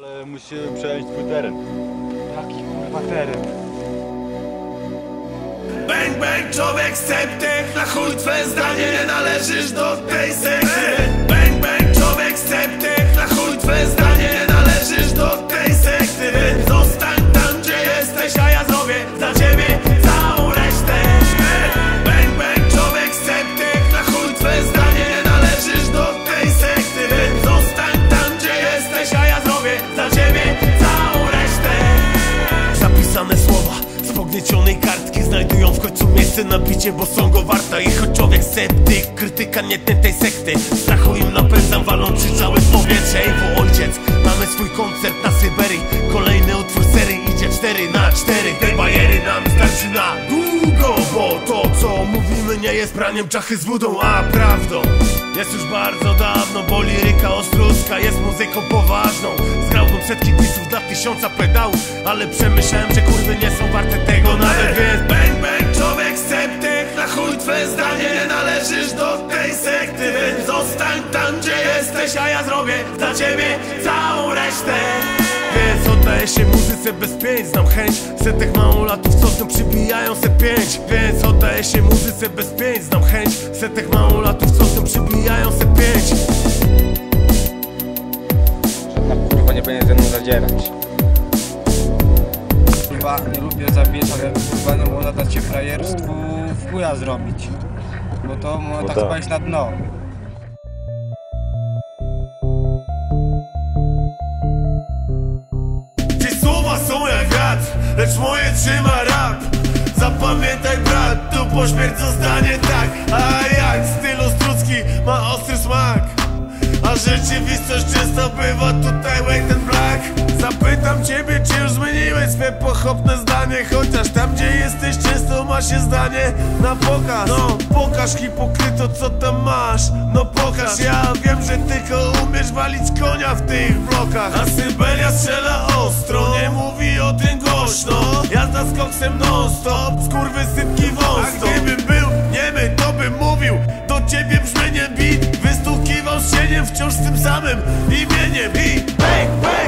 Ale musimy przejąć twój teren. Jaki kurwa teren? Bang bang, człowiek sceptyk Na chuj twe zdanie, nie należysz do Zapisane słowa. Z pogniecionej kartki Znajdują w końcu miejsce na bicie, bo są go warta. I choć człowiek sceptyk, krytyka nie tej sekty. Strachu im napędzam, walą krzyczały w powietrze. Ej, bo ojciec, mamy swój koncert na Syberii. Kolejny utwór serii idzie 4 na 4 Tej bajery nam starczy na długo Bo to co mówimy nie jest braniem czachy z wodą, a prawdą. Jest już bardzo dawno, bo liryka ostruska jest muzyką poważną setki disów dla tysiąca pedałów Ale przemyślałem, że kurwy nie są warte tego nawet Więc bang bang, człowiek sceptyk Na chuj twe zdanie, nie należysz do tej sekty. Więc zostań tam, gdzie jesteś, a ja zrobię dla ciebie całą resztę. Więc oddaję się muzyce bez pięć Znam chęć setek małolatów, co tu przybijają se pięć. Więc oddaję się muzyce bez pięć Znam chęć setek małolatów, co tu przybijają se pięć powinien ze mną zadzierać. Kurwa, nie lubię zabijać, ale kurwa nie można dać się frajerstwu w chuja zrobić. Bo to można tak tak. spać na dno. Gdzie słowa są jak wiatr, lecz moje trzyma rap Zapamiętaj brat, tu po śmierć zostanie tak A jak styl ostrucki ma ostry smak A rzeczywistość często bywa tutaj Chociaż tam gdzie jesteś często ma się zdanie na pokaz. No pokaż hipokryto co tam masz. No pokaż, ja wiem, że tylko umiesz walić konia w tych blokach. A Syberia strzela ostro, nie mówi o tym głośno. Jazda z koksem non stop, skurwy sypki wąsto. A gdybym był niemy, to bym mówił do ciebie brzmieniem beat. Wystukiwał z cieniem wciąż z tym samym imieniem. I bang, bang,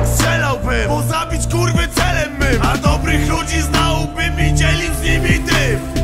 bo